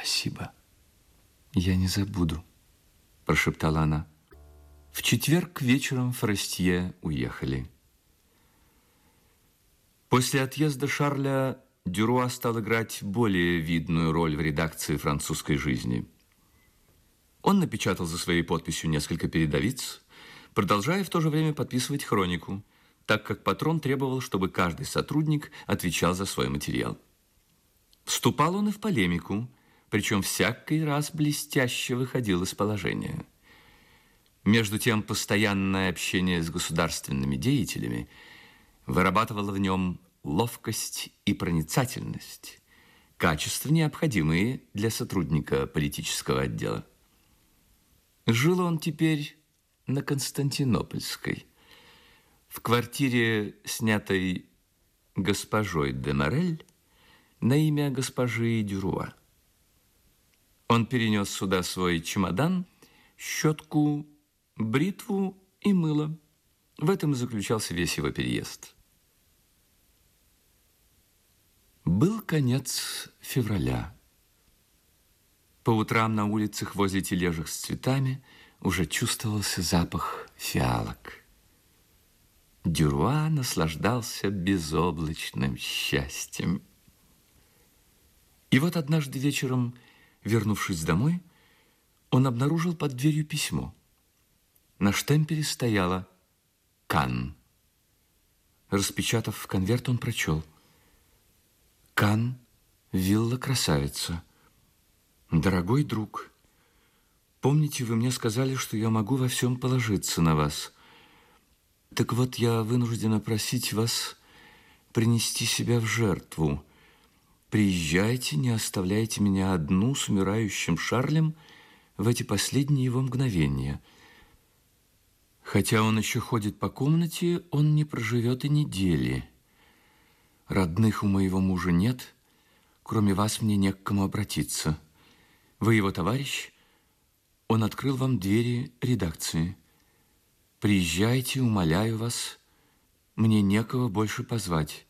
спасибо. Я не забуду, прошептала она. В четверг вечером Форестье уехали. После отъезда Шарля Дюруа стал играть более видную роль в редакции французской жизни. Он напечатал за своей подписью несколько передовиц, продолжая в то же время подписывать хронику, так как патрон требовал, чтобы каждый сотрудник отвечал за свой материал. Вступал он и в полемику, причем всякий раз блестяще выходил из положения. Между тем, постоянное общение с государственными деятелями вырабатывало в нем ловкость и проницательность, качества, необходимые для сотрудника политического отдела. Жил он теперь на Константинопольской, в квартире, снятой госпожой де Морель на имя госпожи Дюруа. Он перенес сюда свой чемодан, щетку, бритву и мыло. В этом заключался весь его переезд. Был конец февраля. По утрам на улицах возле тележек с цветами уже чувствовался запах фиалок. Дюруа наслаждался безоблачным счастьем. И вот однажды вечером, вернувшись домой, он обнаружил под дверью письмо. На штемпеле стояло «Кан». Распечатав конверт, он прочел «Кан, вилла красавица». «Дорогой друг, помните, вы мне сказали, что я могу во всем положиться на вас. Так вот, я вынуждена просить вас принести себя в жертву». Приезжайте, не оставляйте меня одну с умирающим Шарлем в эти последние его мгновения. Хотя он еще ходит по комнате, он не проживет и недели. Родных у моего мужа нет, кроме вас мне не к кому обратиться. Вы его товарищ, он открыл вам двери редакции. Приезжайте, умоляю вас, мне некого больше позвать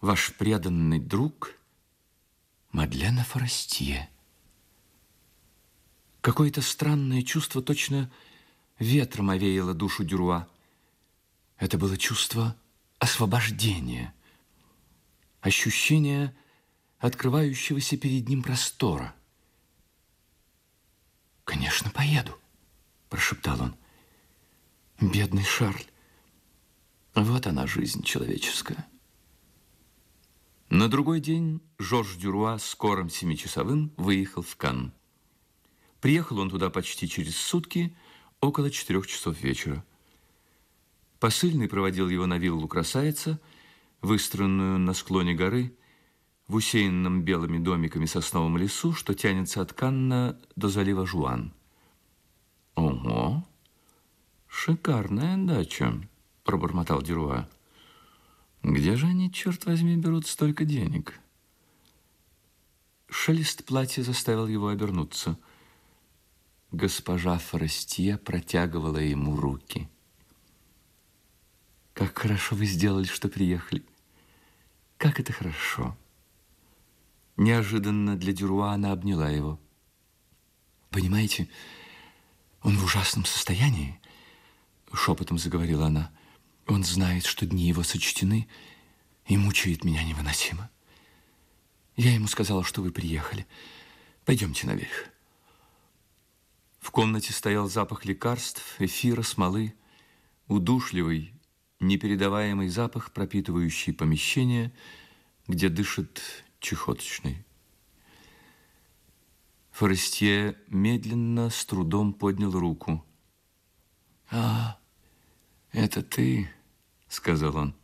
ваш преданный друг Мадлена Форестье. Какое-то странное чувство точно ветром овеяло душу Дюруа. Это было чувство освобождения, ощущение открывающегося перед ним простора. «Конечно, поеду», – прошептал он. «Бедный Шарль, вот она жизнь человеческая». На другой день Жорж Дюруа скорым семичасовым выехал в Канн. Приехал он туда почти через сутки, около четырех часов вечера. Посыльный проводил его на виллу красавица, выстроенную на склоне горы, в усеянном белыми домиками сосновом лесу, что тянется от Канна до залива Жуан. «Ого! Шикарная дача!» – пробормотал Дюруа. Где же они, черт возьми, берут столько денег? Шелест платья заставил его обернуться. Госпожа Форестье протягивала ему руки. Как хорошо вы сделали, что приехали. Как это хорошо. Неожиданно для Дюруа она обняла его. Понимаете, он в ужасном состоянии, шепотом заговорила она. Он знает, что дни его сочтены, и мучает меня невыносимо. Я ему сказала, что вы приехали. Пойдемте наверх. В комнате стоял запах лекарств, эфира, смолы, удушливый, непередаваемый запах, пропитывающий помещение, где дышит чехоточный. Форестье медленно, с трудом поднял руку. «А, это ты?» сказал он.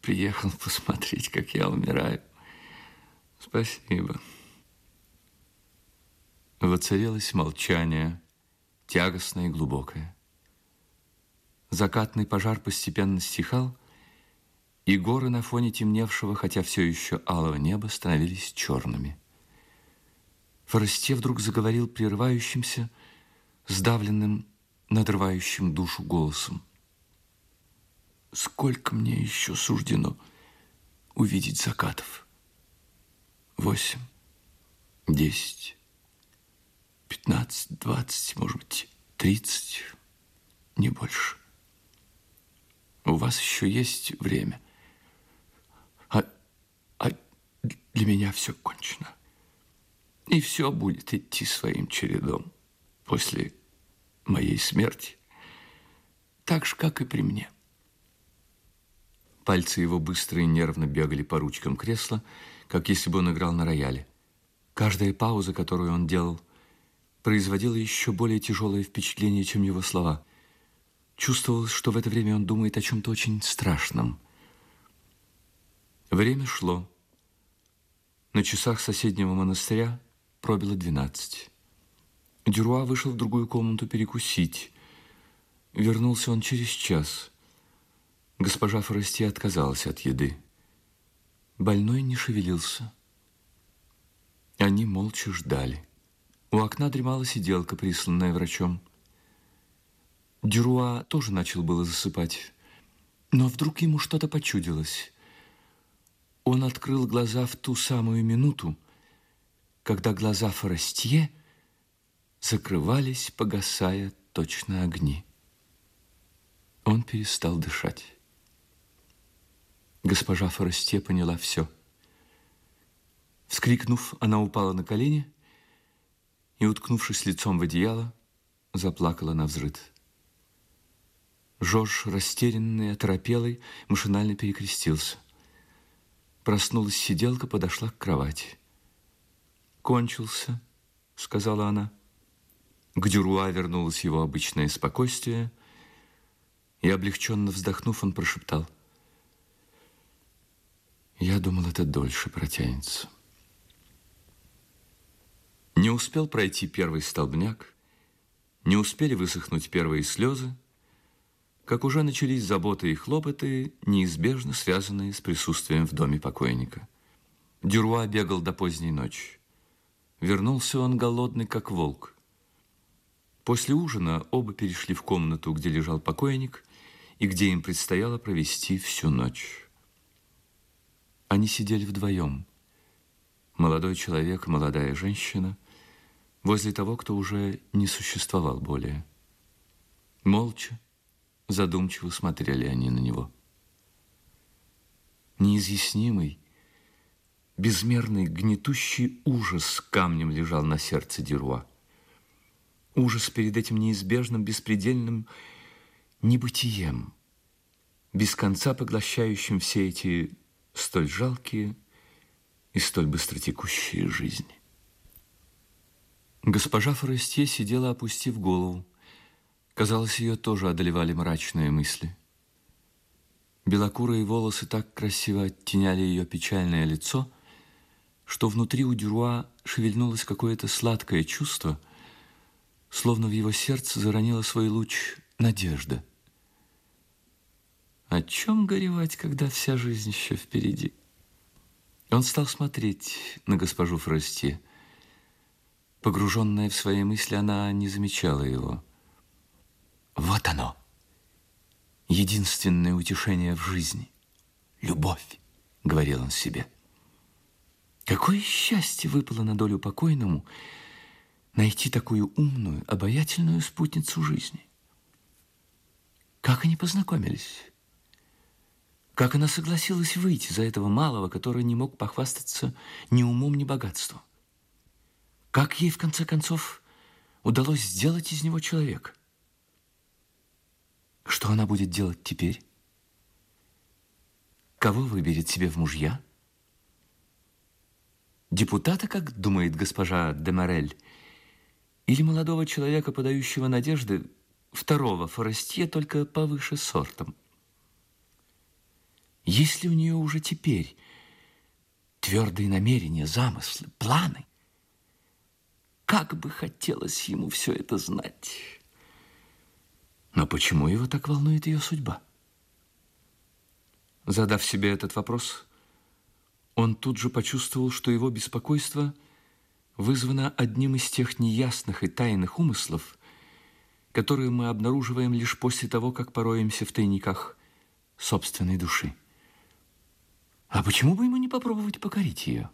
Приехал посмотреть, как я умираю. Спасибо. Воцарилось молчание, тягостное и глубокое. Закатный пожар постепенно стихал, и горы на фоне темневшего, хотя все еще алого неба, становились черными. Форесте вдруг заговорил прерывающимся, сдавленным, надрывающим душу голосом. Сколько мне еще суждено увидеть закатов? Восемь, Десять, пятнадцать, двадцать, может быть, тридцать, не больше. У вас еще есть время. А, а для меня все кончено. И все будет идти своим чередом после моей смерти, так же, как и при мне. Пальцы его быстро и нервно бегали по ручкам кресла, как если бы он играл на рояле. Каждая пауза, которую он делал, производила еще более тяжелое впечатление, чем его слова. Чувствовалось, что в это время он думает о чем-то очень страшном. Время шло. На часах соседнего монастыря пробило двенадцать. Дюруа вышел в другую комнату перекусить. Вернулся он через час. Госпожа Форестье отказалась от еды. Больной не шевелился. Они молча ждали. У окна дремала сиделка, присланная врачом. Дюруа тоже начал было засыпать, но вдруг ему что-то почудилось. Он открыл глаза в ту самую минуту, когда глаза Форестье закрывались, погасая точно огни. Он перестал дышать. Госпожа Форестье поняла все. Вскрикнув, она упала на колени и, уткнувшись лицом в одеяло, заплакала на взрыд. Жорж, растерянный, оторопелый, машинально перекрестился. Проснулась сиделка, подошла к кровати. «Кончился», — сказала она. К Дюруа вернулось его обычное спокойствие, и, облегченно вздохнув, он прошептал. «Я думал, это дольше протянется». Не успел пройти первый столбняк, не успели высохнуть первые слезы, как уже начались заботы и хлопоты, неизбежно связанные с присутствием в доме покойника. Дюруа бегал до поздней ночи. Вернулся он голодный, как волк. После ужина оба перешли в комнату, где лежал покойник, и где им предстояло провести всю ночь. Они сидели вдвоем. Молодой человек, молодая женщина, возле того, кто уже не существовал более. Молча, задумчиво смотрели они на него. Неизъяснимый, безмерный, гнетущий ужас камнем лежал на сердце Деруа. Ужас перед этим неизбежным, беспредельным небытием, без конца поглощающим все эти столь жалкие и столь быстротекущие жизни. Госпожа Форестье сидела, опустив голову. Казалось, ее тоже одолевали мрачные мысли. Белокурые волосы так красиво оттеняли ее печальное лицо, что внутри у Дюруа шевельнулось какое-то сладкое чувство – словно в его сердце заронила свой луч надежда. О чем горевать, когда вся жизнь еще впереди? Он стал смотреть на госпожу Фрости. Погруженная в свои мысли, она не замечала его. Вот оно, единственное утешение в жизни. Любовь, говорил он себе. Какое счастье выпало на долю покойному, найти такую умную, обаятельную спутницу жизни. Как они познакомились? Как она согласилась выйти за этого малого, который не мог похвастаться ни умом, ни богатством? Как ей, в конце концов, удалось сделать из него человека? Что она будет делать теперь? Кого выберет себе в мужья? Депутата, как думает госпожа Демарель, или молодого человека, подающего надежды, второго Форестье, только повыше сортом. Есть ли у нее уже теперь твердые намерения, замыслы, планы? Как бы хотелось ему все это знать. Но почему его так волнует ее судьба? Задав себе этот вопрос, он тут же почувствовал, что его беспокойство – вызвана одним из тех неясных и тайных умыслов, которые мы обнаруживаем лишь после того, как пороемся в тайниках собственной души. А почему бы ему не попробовать покорить ее?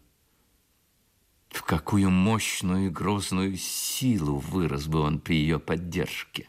В какую мощную и грозную силу вырос бы он при ее поддержке.